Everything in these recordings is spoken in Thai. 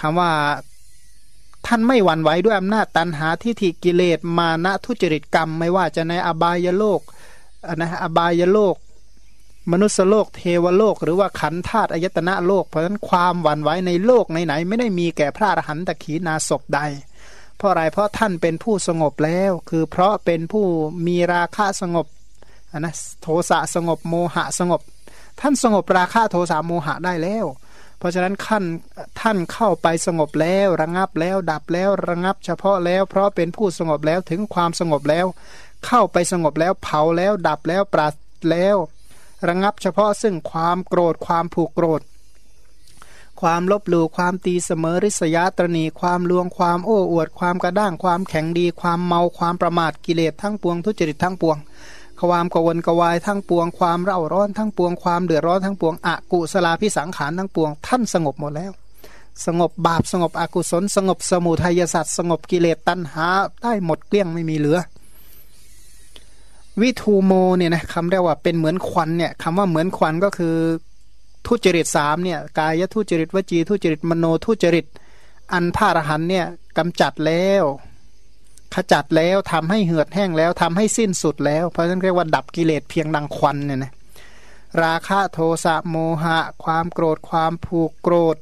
คำว่าท่านไม่หวั่นไหวด้วยอำนาจตันหาทิฏฐิกิเลสมานะทุจริตกรรม ไม่ว่าจะในอบายโลกนะอบายโลก มนุษยโลก เทวโลก หรือว่าขันธาตุอายตนะโลก เพราะฉะนั้นความหวั่นไหวในโลกไหนๆไม่ได้มีแก่พระอรหันตขีนาศพใด เพราะอะไรเพราะท่านเป็นผู้สงบแล้ว คือเพราะเป็นผู้มีราคะสงบนะโทสะสงบโมหะสงบ ท่านสงบราคะโทสะโมหะได้แล้ว เพราะฉะนั้นขั้นท่านเข้าไปสงบแล้ว ระงับแล้วดับแล้วระงับ เฉพาะแล้วเพราะเป็นผู้สงบแล้วถึงความสงบแล้ว เข้าไปสงบแล้วเผาแล้วดับแล้วปราศแล้ว ระงับเฉพาะซึ่งความโกรธความผูกโกรธ ความลบหลู่ความตีเสมอริษยาตรณีความลวงความโอ้อวด ความกระด้างความแข็งดี ความเมาความประมาทกิเลสทั้งปวงทุจริตทั้งปวง ความกวนกวายทั้งปวงความเร่าร้อนทั้งปวงความเดือดร้อนทั้งปวงอกุศลาพิสังขารทั้งปวง ท่านสงบหมดแล้ว สงบบาปสงบอกุศล สงบสมุทัยสัตว์สงบกิเลสตัณหาได้หมดเกลี้ยงไม่มีเหลือ วิทูโมเนี่ยนะคำเรียกว่าเป็นเหมือนควันเนี่ยคำว่าเหมือนควันก็คือทุจริตสามเนี่ยกายทุจริตวจีทุจริตมโนทุจริต อันพาะรหันเนี่ยกำจัดแล้ว ขจัดแล้วทำให้เหือดแห้งแล้วทำให้สิ้นสุดแล้ว เพราะฉะนั้นเรียกว่าดับกิเลสเพียงดังควันเนี่ยนะราคะโทสะโมหะ ความโกรธความผูกโกรธ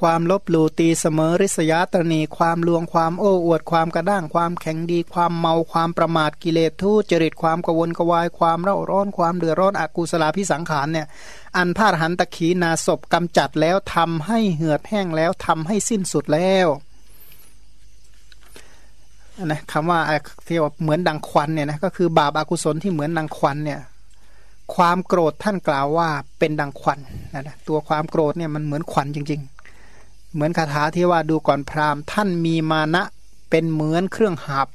ความลบหลู่ตีเสมอริษยาตรณี ความลวงความโอ้อวดความกระด้าง ความแข็งดี ความเมาความประมาทกิเลสทุจริตความกวนกวาย ความเร่าร้อน ความเดือดร้อนอกุศลาพิสังขารเนี่ย อันพาดหันตะขีนาศพกำจัดแล้วทำให้เหือดแห้งแล้วทำให้สิ้นสุดแล้ว นะคำว่าที่ว่าเหมือนดังควันเนี่ยนะก็คือบาปอากุศลที่เหมือนดังควันเนี่ยความโกรธท่านกล่าวว่าเป็นดังควันนะนะตัวความโกรธเนี่ยมันเหมือนควันจริง ๆ เหมือนคาถาที่ว่าดูก่อนพราหมณ์ท่านมีมานะเป็นเหมือนเครื่องหาบ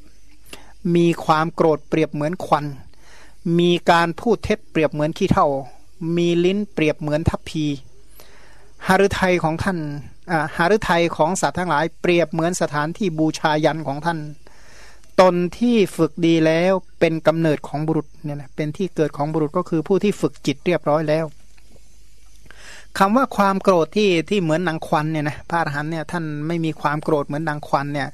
มีความโกรธเปรียบเหมือนควัน มีการพูดเท็จเปรียบเหมือนขี้เท่า มีลิ้นเปรียบเหมือนทัพพีหฤทัยของท่านหฤทัยของสัตว์ทั้งหลาย เปรียบเหมือนสถานที่บูชายันของท่าน ตนที่ฝึกดีแล้วเป็นกำเนิดของบุรุษเนี่ยนะเป็นที่เกิดของบุรุษก็คือผู้ที่ฝึกจิตเรียบร้อยแล้วคำว่าความโกรธที่ที่เหมือนนางควันเนี่ยนะพระอรหันเนี่ยท่านไม่มีความโกรธเหมือนนางควันเนี่ย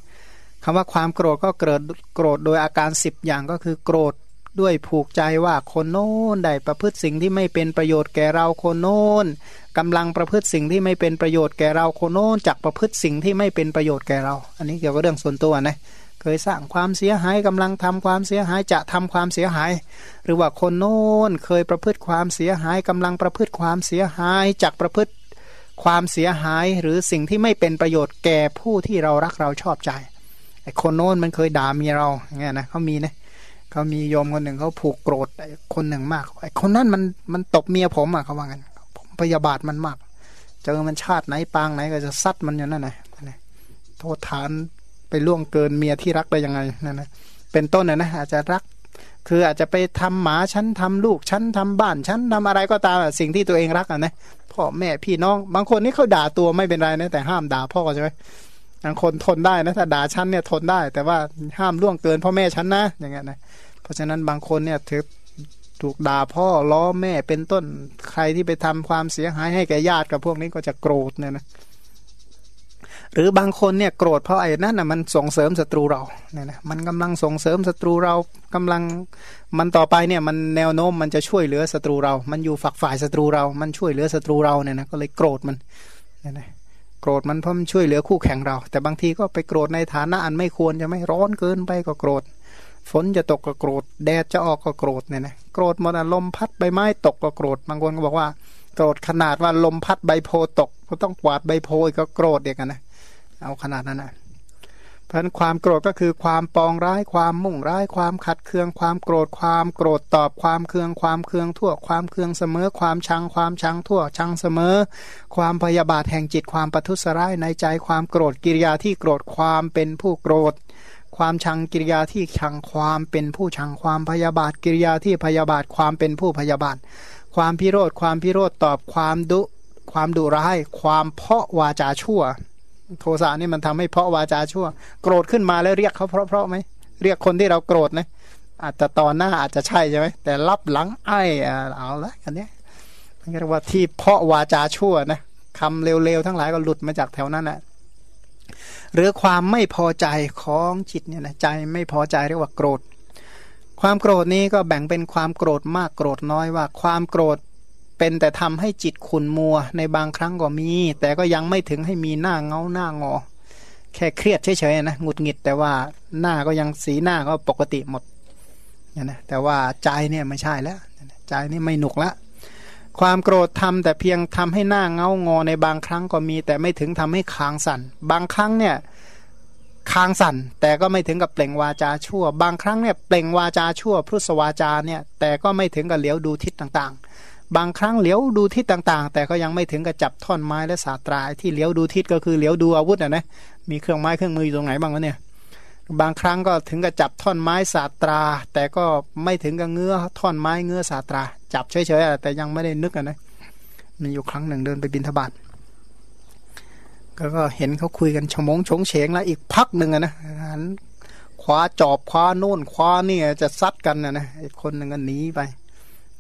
คำว่าความโกรธก็เกิดโกรธโดยอาการสิบอย่างก็คือโกรธด้วยผูกใจว่าคนโน้นได้ประพฤติสิ่งที่ไม่เป็นประโยชน์แก่เราคนโน้นกำลังประพฤติสิ่งที่ไม่เป็นประโยชน์แก่เราคนโน้นจักประพฤติสิ่งที่ไม่เป็นประโยชน์แก่เรา อันนี้เกี่ยวกับเรื่องส่วนตัวนะ เคยสร้างความเสียหายกำลังทำความเสียหายจะทำความเสียหาย หรือว่าคนโน้นเคยประพฤติความเสียหายกำลังประพฤติความเสียหายจากประพฤติความเสียหายหรือสิ่งที่ไม่เป็นประโยชน์แก่ผู้ที่เรารักเราชอบใจไอ้คนโน้นมันเคยด่าเมียเราอย่างเงี้ยนะเขามีนะเขามีโยมคนหนึ่งเขาผูกโกรธไอ้คนหนึ่งมากไอ้คนนั้นมันมันตบเมียผมอะเขาว่างั้นผมพยาบาทมันมากเจอมันชาติไหนปางไหนก็จะซัดมันอย่างนั้นนะโทษฐาน ไปล่วงเกินเมียที่รักได้ยังไงนั่นนะเป็นต้นนะนะอาจจะรัก คืออาจจะไปทำหมาชั้นทำลูกชั้นทำบ้านชั้นทำอะไรก็ตามสิ่งที่ตัวเองรักอะนะพ่อแม่พี่น้อง บางคนนี่เขาด่าตัวไม่เป็นไรนะแต่ห้ามด่าพ่อใช่ไหมบางคนทนได้นะถ้าด่าชั้นเนี่ยทนได้ แต่ว่าห้ามล่วงเกินพ่อแม่ชั้นนะอย่างเงี้ยนะเพราะฉะนั้นบางคนเนี่ยถือถูกด่าพ่อล้อแม่เป็นต้นใครที่ไปทำความเสียหายให้แก่ญาติกับพวกนี้ก็จะโกรธเนี่ยนะ หรือบางคนเนี่ยโกรธเพราะไอ้นั่นน่ะมันส่งเสริมศัตรูเราเนี่ยนะมันกำลังส่งเสริมศัตรูเรากำลังมันต่อไปเนี่ยมันแนวโน้มมันจะช่วยเหลือศัตรูเรา มันอยู่ฝักฝ่ายศัตรูเรา มันช่วยเหลือศัตรูเราเนี่ยนะก็เลยโกรธมันเนี่ยนะโกรธมันเพราะมันช่วยเหลือคู่แข่งเรา แต่บางทีก็ไปโกรธในฐานะอันไม่ควรจะไม่ร้อนเกินไปก็โกรธ ฝนจะตกก็โกรธแดดจะออกก็โกรธเนี่ยนะโกรธหมดลมพัดใบไม้ตกก็โกรธบางคนก็บอกว่า โกรธขนาดว่าลมพัดใบโพตกก็ต้องกวาดใบโพก็โกรธเดียกันนะ เอาขนาดนั้นนะเพราะความโกรธก็คือความปองร้ายความมุ่งร้ายความขัดเคืองความโกรธความโกรธตอบความเคืองความเคืองทั่วความเคืองเสมอ ความชังความชังทั่วชังเสมอ ความพยาบาทแห่งจิตความปัทุสร้ายในใจความโกรธกิริยาที่โกรธความเป็นผู้โกรธ ความชังกิริยาที่ชังความเป็นผู้ชังความพยาบาทกิริยาที่พยาบาทความเป็นผู้พยาบาท ความพิโรธความพิโรธตอบความดุความดุร้าย ความเพาะวาจาชั่ว โทสะนี่มันทำให้เพาะวาจาชั่ว โกรธขึ้นมาแล้วเรียกเขาเพราะเพราะไหมเรียกคนที่เราโกรธนะอาจจะตอนหน้าอาจจะใช่ใช่ไหมแต่รับหลังไอ้เอาละกันเนี้ยมันเรียกว่าที่เพาะวาจาชั่วนะคำเร็วๆทั้งหลายก็หลุดมาจากแถวนั้นแหละหรือความไม่พอใจของจิตเนี่ยนะใจไม่พอใจเรียกว่าโกรธ ความโกรธนี้ก็แบ่งเป็นความโกรธมากโกรธน้อยว่า ความโกรธ เป็นแต่ทำให้จิตขุนมัว ในบางครั้งก็มี แต่ก็ยังไม่ถึงให้มีหน้าเงาหน้างอ แค่เครียดเฉยๆนะหงุดหงิด แต่ว่าหน้าก็ยังสีหน้าก็ปกติหมดนะแต่ว่าใจเนี่ยไม่ใช่แล้วใจนี่ไม่หนุกละความโกรธทำแต่เพียงทำให้หน้าเงางอในบางครั้งก็มี แต่ไม่ถึงทำให้คางสั่นบางครั้งเนี่ยคางสั่นแต่ก็ไม่ถึงกับเปล่งวาจาชั่ว บางครั้งเนี่ยเปล่งวาจาชั่วพุทธวาจาเนี่ยแต่ก็ไม่ถึงกับเลี้ยวดูทิศต่างๆ บางครั้งเลี้ยวดูทิศต่างๆ แต่ก็ยังไม่ถึงกับจับท่อนไม้และสาตราที่เลี้ยวดูทิศก็คือเลี้ยวดูอาวุธอะนะมีเครื่องไม้เครื่องมืออยู่ตรงไหนบ้างวะเนี่ยบางครั้งก็ถึงกับจับท่อนไม้สาตรา แต่ก็ไม่ถึงกับเงื้อท่อนไม้เงื้อสาตรา จับเฉยๆแต่ยังไม่ได้นึกนะมีอยู่ครั้งหนึ่งเดินไปบินทบาทก็เห็นเขาคุยกันชมงชงเฉงแล้วอีกพักหนึ่งนะหันคว้าจอบคว้าโน่นคว้านี่จะซัดกันนะนะคนหนึ่งก็หนีไป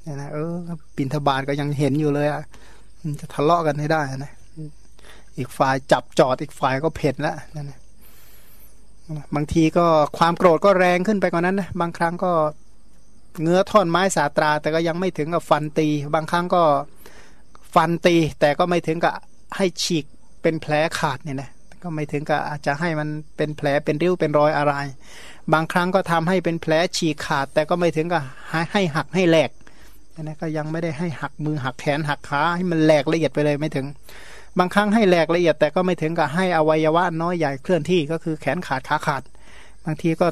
เนี่ยนะเออบินทบาทก็ยังเห็นอยู่เลยอะจะทะเลาะกันให้ได้นะอีกฝ่ายจับจอดอีกฝ่ายก็เผ็ดแล้วนั่นนะบางทีก็ความโกรธก็แรงขึ้นไปกว่านั้นนะบางครั้งก็เงื้อท่อนไม้สาตรา แต่ก็ยังไม่ถึงกับฟันตี บางครั้งก็ฟันตี แต่ก็ไม่ถึงกับให้ฉีกเป็นแผลขาดเนี่ยนะก็ไม่ถึงกับอาจจะให้มันเป็นแผลเป็นริ้วเป็นรอยอะไร บางครั้งก็ทำให้เป็นแผลฉีกขาด แต่ก็ไม่ถึงกับให้หักให้แหลก นะก็ยังไม่ได้ให้หักมือหักแขนหักขาให้มันแหลกละเอียดไปเลยไม่ถึง บางครั้งให้แหลกละเอียดแต่ก็ไม่ถึงกับให้อวัยวะน้อยใหญ่เคลื่อนที่ก็คือแขนขาดขาขาด บางทีก็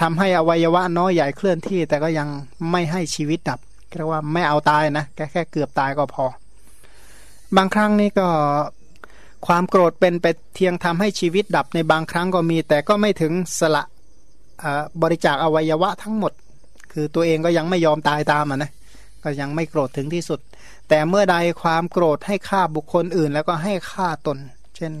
ทำให้อวัยวะน้อยใหญ่เคลื่อนที่ แต่ก็ยังไม่ให้ชีวิตดับเรียกว่าไม่เอาตายนะแค่แค่เกือบตายก็พอ บางครั้งนี่ก็ความโกรธเป็นไปเทียงทำให้ชีวิตดับในบางครั้งก็มี แต่ก็ไม่ถึงสละบริจาคอวัยวะทั้งหมด คือตัวเองก็ยังไม่ยอมตายตามอะนะ ก็ยังไม่โกรธถึงที่สุด แต่เมื่อใดความโกรธให้ฆ่าบุคคลอื่น แล้วก็ให้ฆ่าตน เช่น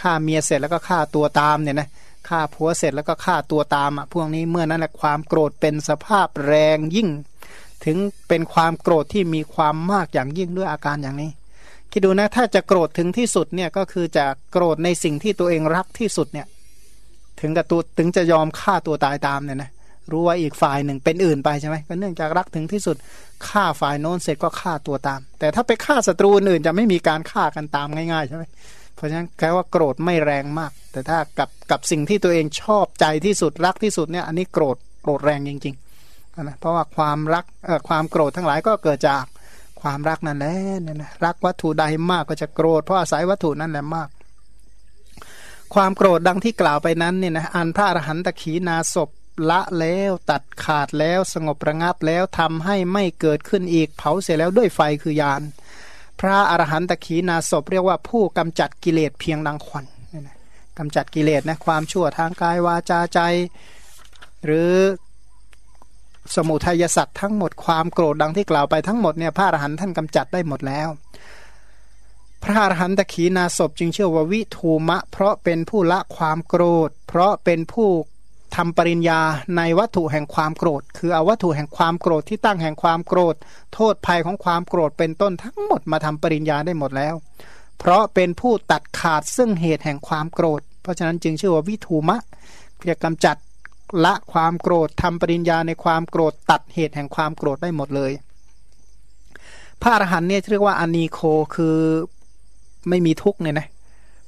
ฆ่าเมียเสร็จแล้วก็ฆ่าตัวตามเนี่ยนะฆ่าผัวเสร็จแล้วก็ฆ่าตัวตามอะพวกนี้เมื่อนั้นแหละความโกรธเป็นสภาพแรงยิ่ง ถึงเป็นความโกรธที่มีความมากอย่างยิ่งด้วยอาการอย่างนี้ คิดดูนะถ้าจะโกรธถึงที่สุดเนี่ยก็คือจะโกรธในสิ่งที่ตัวเองรักที่สุดเนี่ยถึงกับตัวถึงจะยอมฆ่าตัวตายตามเนี่ยนะ รู้ว่าอีกฝ่ายหนึ่งเป็นอื่นไปใช่ไหมก็เนื่องจากรักถึงที่สุดฆ่าฝ่ายโน้นเสร็จก็ฆ่าตัวตาม แต่ถ้าไปฆ่าศัตรูอื่นจะไม่มีการฆ่ากันตามง่ายๆใช่ไหมเพราะฉะนั้นแค่ว่าโกรธไม่แรงมาก แต่ถ้ากับกับสิ่งที่ตัวเองชอบใจที่สุดรักที่สุดเนี่ยอันนี้โกรธโกรธแรงจริงๆนะเพราะว่าความรักเอ่อความโกรธทั้งหลายก็เกิดจากความรักนั่นแหละเนี่ยนะรักวัตถุใดมากก็จะโกรธเพราะอาศัยวัตถุนั่นแหละมาก ความโกรธดังที่กล่าวไปนั้นเนี่ยนะอันพระอรหันตขีนาศพ ละแล้วตัดขาดแล้วสงบระงับแล้วทำให้ไม่เกิดขึ้นอีกเผาเสร็จแล้วด้วยไฟคือยาน พระอรหันตขีนาศพเรียกว่าผู้กำจัดกิเลสเพียงดังควันกำจัดกิเลสนะความชั่วทางกายวาจาใจ หรือสมุทัยสัตว์ทั้งหมดความโกรธดังที่กล่าวไปทั้งหมดเนี่ยพระอรหันต์ท่านกำจัดได้หมดแล้ว พระอรหันตขีนาศพจึงเชื่อว่าวิทูมะ เพราะเป็นผู้ละความโกรธ เพราะเป็นผู้ ทำปริญญาในวัตถุแห่งความโกรธ คือเอาวัตถุแห่งความโกรธที่ตั้งแห่งความโกรธ โทษภัยของความโกรธเป็นต้นทั้งหมดมาทำปริญญาได้หมดแล้ว เพราะเป็นผู้ตัดขาดซึ่งเหตุแห่งความโกรธ เพราะฉะนั้นจึงชื่อว่าวิทูมะเรียกกำจัดละความโกรธทำปริญญาในความโกรธ ตัดเหตุแห่งความโกรธได้หมดเลย พระอรหันต์เนี่ยเรียกว่าอานีโคคือไม่มีทุกเนี่ยนะ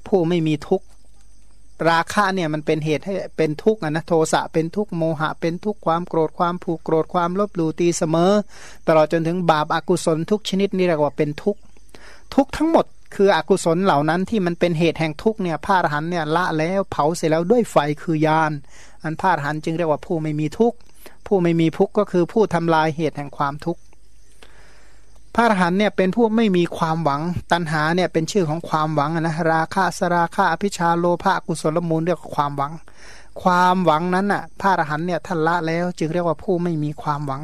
ผู้ไม่มีทุก ราคะเนี่ยมันเป็นเหตุให้เป็นทุกข์นะโทสะเป็นทุกข์โมหะเป็นทุกข์ความโกรธความผูกโกรธความลบหลู่ตีเสมอ ตลอดจนถึงบาปอากุศลทุกชนิดนี่เรียกว่าเป็นทุกข์ทุกทั้งหมดคืออกุศลเหล่านั้นที่มันเป็นเหตุแห่งทุกข์เนี่ยพระอรหันเนี่ยละแล้วเผาเสร็จแล้วด้วยไฟคือยาน อันพระอรหันจึงเรียกว่าผู้ไม่มีทุกข์ผู้ไม่มีทุกข์ก็คือผู้ทำลายเหตุแห่งความทุกข์ พระอรหันเนี่ยเป็นผู้ไม่มีความหวัง ตัณหาเนี่ยเป็นชื่อของความหวังนะราคะสราคะอภิชาโลภะกุศลมูลเรียกว่าความหวัง ความหวังนั้นอะพระอรหันเนี่ยท่านละแล้ว จึงเรียกว่าผู้ไม่มีความหวัง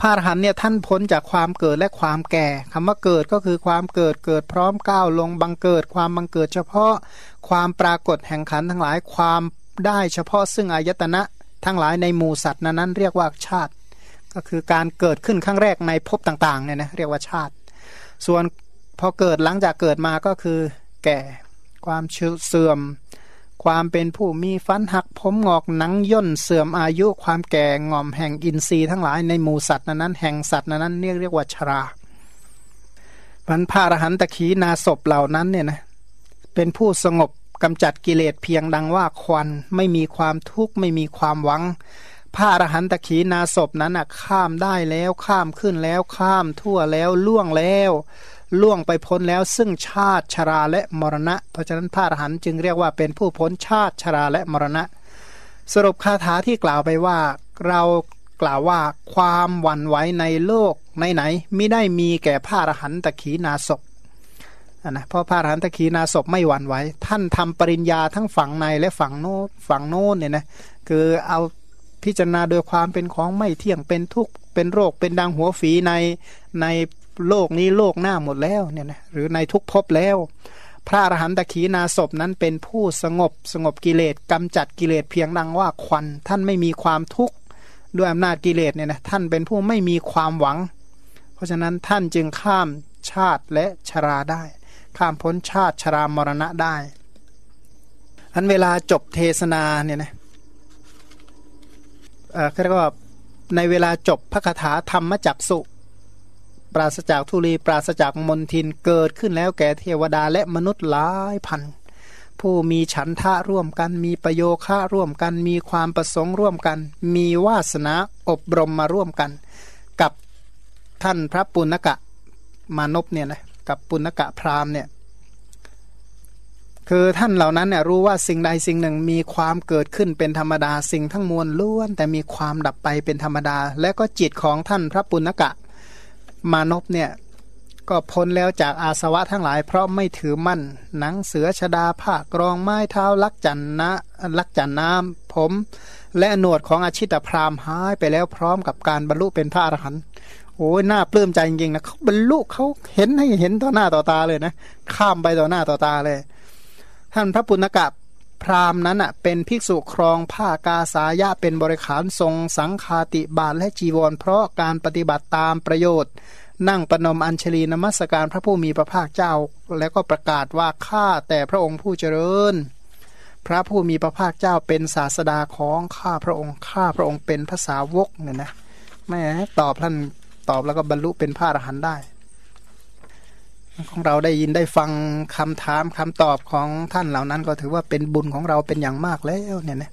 พระอรหันเนี่ยท่านพ้นจากความเกิดและความแก่คำว่าเกิดก็คือความเกิดเกิดพร้อมก้าวลงบังเกิด ความบังเกิดเฉพาะความปรากฏแห่งขันทั้งหลายความได้เฉพาะซึ่งอายตนะทั้งหลายในหมู่สัตว์นั้นเรียกว่าชาติ ก็คือการเกิดขึ้นครั้งแรกในภพต่างๆเนี่ยนะเรียกว่าชาติ ส่วนพอเกิดหลังจากเกิดมาก็คือ แก่ความเสื่อม ความเป็นผู้มีฟันหักผมงอกหนังย่นเสื่อมอายุความแก่งอมแห่งอินทรีย์ทั้งหลายในหมู่สัตว์นั้นแห่งสัตว์นั้นเรียกเรียกว่าชราพันพระอรหันตะขีนาศพเหล่านั้นเนี่ยนะเป็นผู้สงบกำจัดกิเลสเพียงดังว่าควันไม่มีความทุกข์ไม่มีความหวัง พระอรหันตขีนาศพนั้นอะข้ามได้แล้วข้ามขึ้นแล้วข้ามทั่วแล้วล่วงแล้ว ล่วงไปพ้นแล้วซึ่งชาติชราและมรณะ เพราะฉะนั้นพระอรหันต์จึงเรียกว่าเป็นผู้พ้นชาติชราและมรณะ สรุปคาถาที่กล่าวไปว่าเรากล่าวว่าความหวั่นไหวในโลกในไหนไม่ได้มีแก่พระอรหันตขีนาศพนะเพราะพระอรหันตขีนาศพไม่หวั่นไหวท่านทำปริญญาทั้งฝั่งในและฝั่งโน้ฝั่งโน้นเนี่ยนะคือเอา พิจารณาโดยความเป็นของไม่เที่ยงเป็นทุกข์เป็นโรคเป็นดังหัวฝีในในโลกนี้โลกหน้าหมดแล้วเนี่ยนะหรือในทุกภพแล้ว พระอรหันตขีนาศพนั้นเป็นผู้สงบสงบกิเลสกำจัดกิเลสเพียงดังว่าควัน ท่านไม่มีความทุกข์ด้วยอำนาจกิเลสเนี่ยนะท่านเป็นผู้ไม่มีความหวัง เพราะฉะนั้นท่านจึงข้ามชาติและชราได้ ข้ามพ้นชาติชรามรณะได้อันเวลาจบเทศนาเนี่ยนะ เอ่อเรียกว่าในเวลาจบพระคาถาธรรมจักสุ ปราศจากทุลีปราศจากมนทินเกิดขึ้นแล้วแก่เทวดาและมนุษย์หลายพัน ผู้มีฉันทะร่วมกัน มีประโยคะร่วมกัน มีความประสงค์ร่วมกัน มีวาสนาอบรมมาร่วมกัน กับท่านพระปุณกะมานพเนี่ยนะกับปุณกะพราหมณ์เนี่ย คือท่านเหล่านั้นเนี่ยรู้ว่าสิ่งใดสิ่งหนึ่งมีความเกิดขึ้นเป็นธรรมดาสิ่งทั้งมวลล้วน แต่มีความดับไปเป็นธรรมดา และก็จิตของท่านพระปุณกะ มานพเนี่ยก็พ้นแล้วจากอาสวะทั้งหลาย เพราะไม่ถือมั่น หนังเสือชดาผ้ากรองไม้เท้าลักจันนะลักจันน้ำผม และหนวดของอาชิตพรามหายไปแล้วพร้อมกับการบรรลุเป็นพระอรหันต์โอ้ยน่าปลื้มใจจริงๆนะเขาบรรลุเขาเห็นให้เห็นต่อหน้าต่อตาเลยนะ ข้ามไปต่อหน้าต่อตาเลย ท่านพระปุณกะพราหมณ์นั้นอะเป็นภิกษุครองผ้ากาสายะเป็นบริขารทรงสังคาติบาทและจีวร เพราะการปฏิบัติตามประโยชน์ นั่งปนมอัญชลีนมัสการพระผู้มีพระภาคเจ้า แล้วก็ประกาศว่าข้าแต่พระองค์ผู้เจริญ พระผู้มีพระภาคเจ้าเป็นศาสดาของข้าพระองค์ข้าพระองค์เป็นภาษาวกเนี่ยนะแม่ตอบท่านตอบแล้วก็บรรลุเป็นพระอรหันต์ได้ ของเราได้ยินได้ฟังคำถามคำตอบของท่านเหล่านั้น ก็ถือว่าเป็นบุญของเราเป็นอย่างมากแล้วเนี่ยนะ